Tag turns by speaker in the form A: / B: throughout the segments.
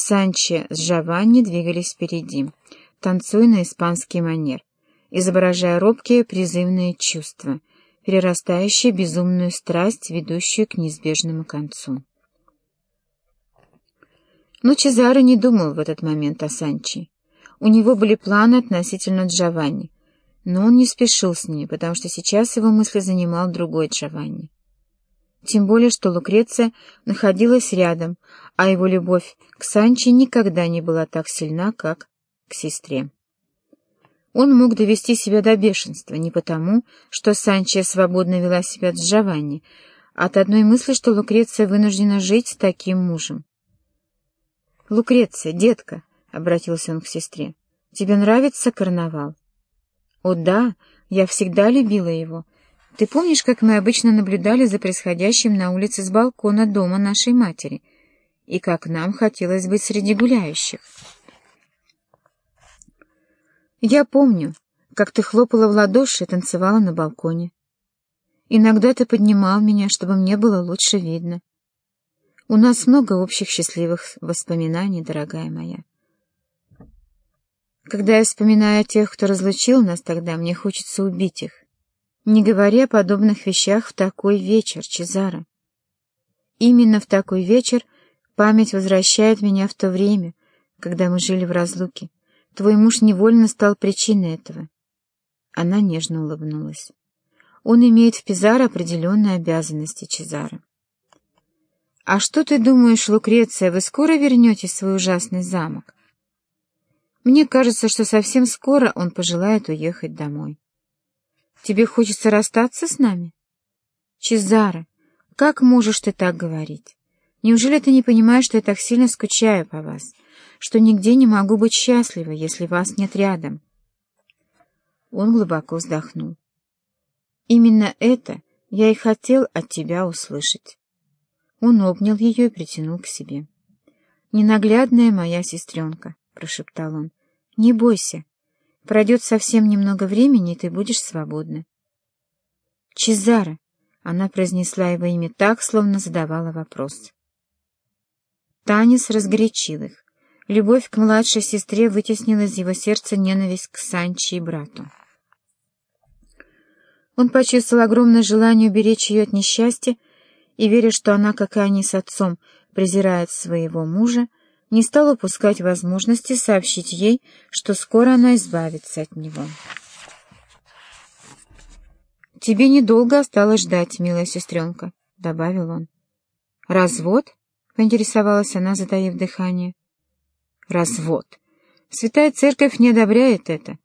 A: Санче с Джованни двигались впереди, танцуя на испанский манер, изображая робкие призывные чувства, перерастающие безумную страсть, ведущую к неизбежному концу. Но Чезаро не думал в этот момент о Санче. У него были планы относительно Джованни, но он не спешил с ними, потому что сейчас его мысли занимал другой Джованни. Тем более, что Лукреция находилась рядом, а его любовь к Санче никогда не была так сильна, как к сестре. Он мог довести себя до бешенства не потому, что Санче свободно вела себя с Джованни, а от одной мысли, что Лукреция вынуждена жить с таким мужем. «Лукреция, детка», — обратился он к сестре, — «тебе нравится карнавал?» «О да, я всегда любила его. Ты помнишь, как мы обычно наблюдали за происходящим на улице с балкона дома нашей матери, и как нам хотелось быть среди гуляющих?» «Я помню, как ты хлопала в ладоши и танцевала на балконе. Иногда ты поднимал меня, чтобы мне было лучше видно. У нас много общих счастливых воспоминаний, дорогая моя. Когда я вспоминаю о тех, кто разлучил нас тогда, мне хочется убить их. Не говоря о подобных вещах в такой вечер, Чезаро. Именно в такой вечер память возвращает меня в то время, когда мы жили в разлуке. Твой муж невольно стал причиной этого. Она нежно улыбнулась. Он имеет в Пизаро определенные обязанности, Чезаро. «А что ты думаешь, Лукреция, вы скоро вернетесь в свой ужасный замок?» «Мне кажется, что совсем скоро он пожелает уехать домой». «Тебе хочется расстаться с нами?» «Чезаро, как можешь ты так говорить? Неужели ты не понимаешь, что я так сильно скучаю по вас, что нигде не могу быть счастлива, если вас нет рядом?» Он глубоко вздохнул. «Именно это я и хотел от тебя услышать». Он обнял ее и притянул к себе. «Ненаглядная моя сестренка», — прошептал он, — «не бойся. Пройдет совсем немного времени, и ты будешь свободна». «Чезаро», — она произнесла его имя так, словно задавала вопрос. Танец разгорячил их. Любовь к младшей сестре вытеснила из его сердца ненависть к Санчи и брату. Он почувствовал огромное желание уберечь ее от несчастья, и, веря, что она, как и они с отцом, презирает своего мужа, не стал упускать возможности сообщить ей, что скоро она избавится от него. «Тебе недолго осталось ждать, милая сестренка», — добавил он. «Развод?» — поинтересовалась она, затаив дыхание. «Развод. Святая Церковь не одобряет это.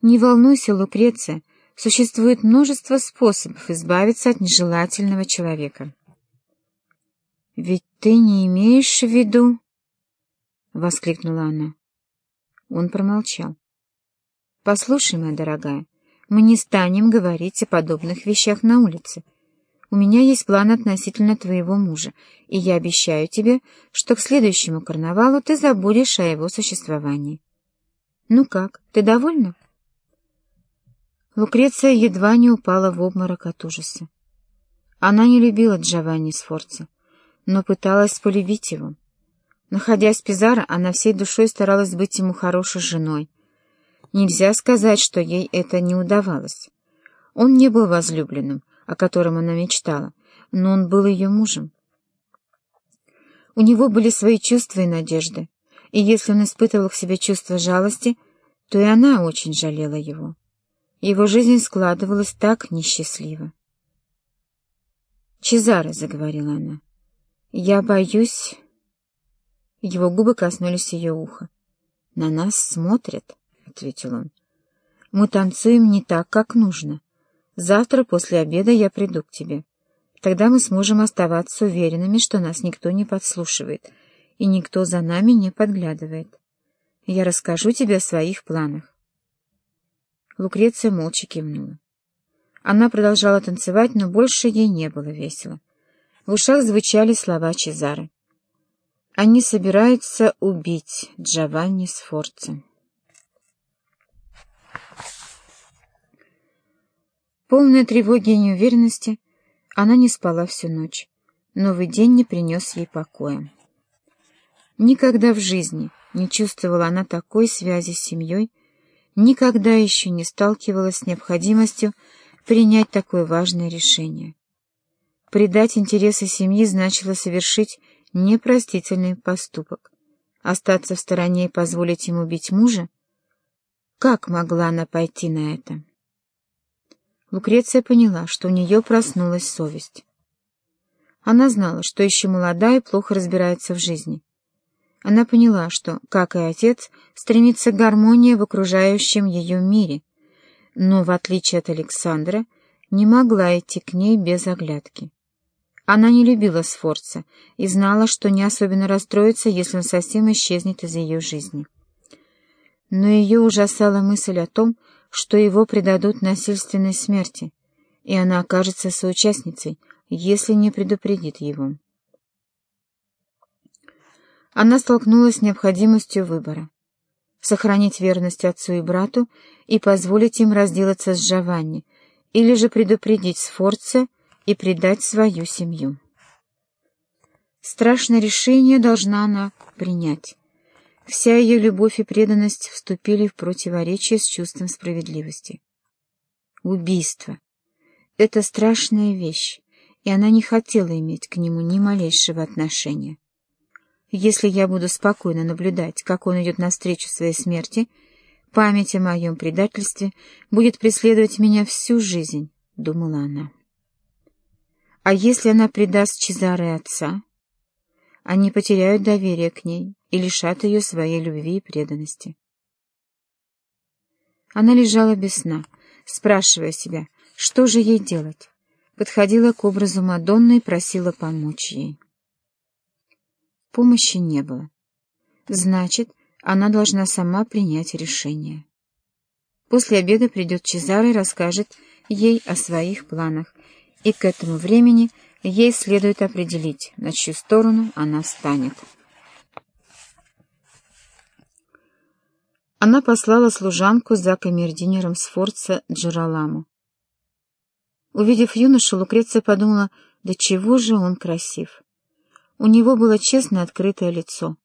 A: Не волнуйся, Лукреция, Существует множество способов избавиться от нежелательного человека. «Ведь ты не имеешь в виду...» — воскликнула она. Он промолчал. «Послушай, моя дорогая, мы не станем говорить о подобных вещах на улице. У меня есть план относительно твоего мужа, и я обещаю тебе, что к следующему карнавалу ты забудешь о его существовании. Ну как, ты довольна?» Лукреция едва не упала в обморок от ужаса. Она не любила Джованни Сфорца, но пыталась полюбить его. Находясь в Пизаро, она всей душой старалась быть ему хорошей женой. Нельзя сказать, что ей это не удавалось. Он не был возлюбленным, о котором она мечтала, но он был ее мужем. У него были свои чувства и надежды, и если он испытывал к себе чувство жалости, то и она очень жалела его. Его жизнь складывалась так несчастливо. «Чезаре», — заговорила она, — «я боюсь...» Его губы коснулись ее уха. «На нас смотрят», — ответил он. «Мы танцуем не так, как нужно. Завтра после обеда я приду к тебе. Тогда мы сможем оставаться уверенными, что нас никто не подслушивает, и никто за нами не подглядывает. Я расскажу тебе о своих планах. Лукреция молча кивнула. Она продолжала танцевать, но больше ей не было весело. В ушах звучали слова Чезары. Они собираются убить Джованни Сфорца. Полная тревоги и неуверенности, она не спала всю ночь. Новый день не принес ей покоя. Никогда в жизни не чувствовала она такой связи с семьей, никогда еще не сталкивалась с необходимостью принять такое важное решение. Предать интересы семьи значило совершить непростительный поступок. Остаться в стороне и позволить ему убить мужа? Как могла она пойти на это? Лукреция поняла, что у нее проснулась совесть. Она знала, что еще молода и плохо разбирается в жизни. Она поняла, что, как и отец, стремится к гармонии в окружающем ее мире, но, в отличие от Александра, не могла идти к ней без оглядки. Она не любила Сфорца и знала, что не особенно расстроится, если он совсем исчезнет из ее жизни. Но ее ужасала мысль о том, что его предадут насильственной смерти, и она окажется соучастницей, если не предупредит его. Она столкнулась с необходимостью выбора — сохранить верность отцу и брату и позволить им разделаться с Джованни, или же предупредить Сфорца и предать свою семью. Страшное решение должна она принять. Вся ее любовь и преданность вступили в противоречие с чувством справедливости. Убийство — это страшная вещь, и она не хотела иметь к нему ни малейшего отношения. Если я буду спокойно наблюдать, как он идет навстречу своей смерти, память о моем предательстве будет преследовать меня всю жизнь, — думала она. А если она предаст Чезаре отца? Они потеряют доверие к ней и лишат ее своей любви и преданности. Она лежала без сна, спрашивая себя, что же ей делать. Подходила к образу Мадонны и просила помочь ей. Помощи не было. Значит, она должна сама принять решение. После обеда придет Чезаро и расскажет ей о своих планах, и к этому времени ей следует определить, на чью сторону она станет. Она послала служанку за камердинером Сфорца Джераламу. Увидев юношу, Лукреция подумала, да чего же он красив. У него было честное открытое лицо,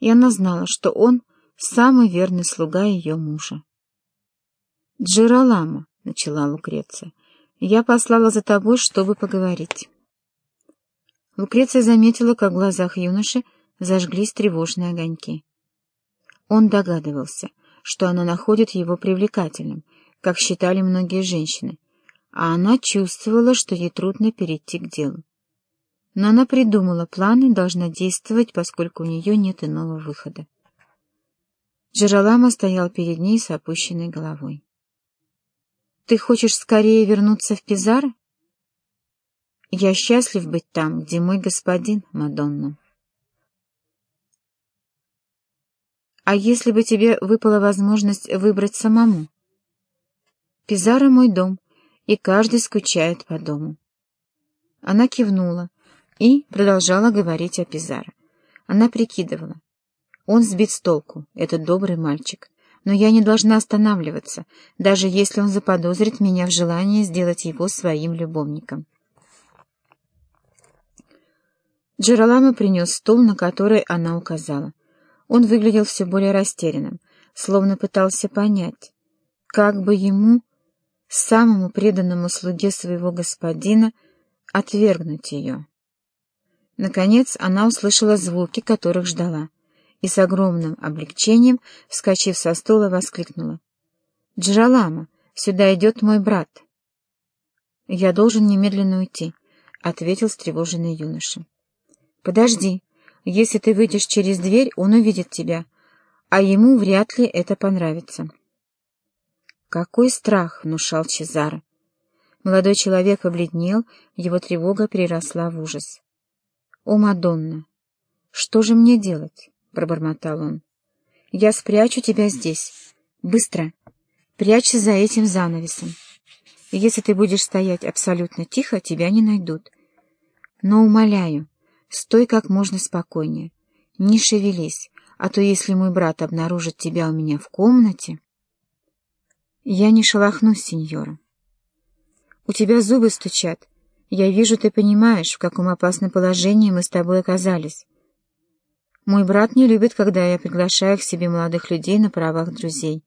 A: и она знала, что он самый верный слуга ее мужа. «Джералама», — начала Лукреция, — «я послала за тобой, чтобы поговорить». Лукреция заметила, как в глазах юноши зажглись тревожные огоньки. Он догадывался, что она находит его привлекательным, как считали многие женщины, а она чувствовала, что ей трудно перейти к делу. Но она придумала план и должна действовать, поскольку у нее нет иного выхода. Джералама стоял перед ней с опущенной головой. — Ты хочешь скорее вернуться в Пизар? — Я счастлив быть там, где мой господин, Мадонна. А если бы тебе выпала возможность выбрать самому? Пизаро — мой дом, и каждый скучает по дому. Она кивнула и продолжала говорить о Пизаро. Она прикидывала. Он сбит с толку, этот добрый мальчик. Но я не должна останавливаться, даже если он заподозрит меня в желании сделать его своим любовником. Джералама принес стул, на который она указала. Он выглядел все более растерянным, словно пытался понять, как бы ему, самому преданному слуге своего господина, отвергнуть ее. Наконец она услышала звуки, которых ждала, и с огромным облегчением, вскочив со стула, воскликнула. «Джералама, сюда идет мой брат!» «Я должен немедленно уйти», — ответил встревоженный юноша. «Подожди», если ты выйдешь через дверь, он увидит тебя, а ему вряд ли это понравится. Какой страх внушал Чезаро. Молодой человек побледнел, его тревога переросла в ужас. «О, Мадонна! Что же мне делать?» — пробормотал он. «Я спрячу тебя здесь. Быстро! Прячься за этим занавесом. Если ты будешь стоять абсолютно тихо, тебя не найдут. Но, умоляю, Стой как можно спокойнее. Не шевелись, а то если мой брат обнаружит тебя у меня в комнате... Я не шелохнусь, сеньора. У тебя зубы стучат. Я вижу, ты понимаешь, в каком опасном положении мы с тобой оказались. Мой брат не любит, когда я приглашаю к себе молодых людей на правах друзей.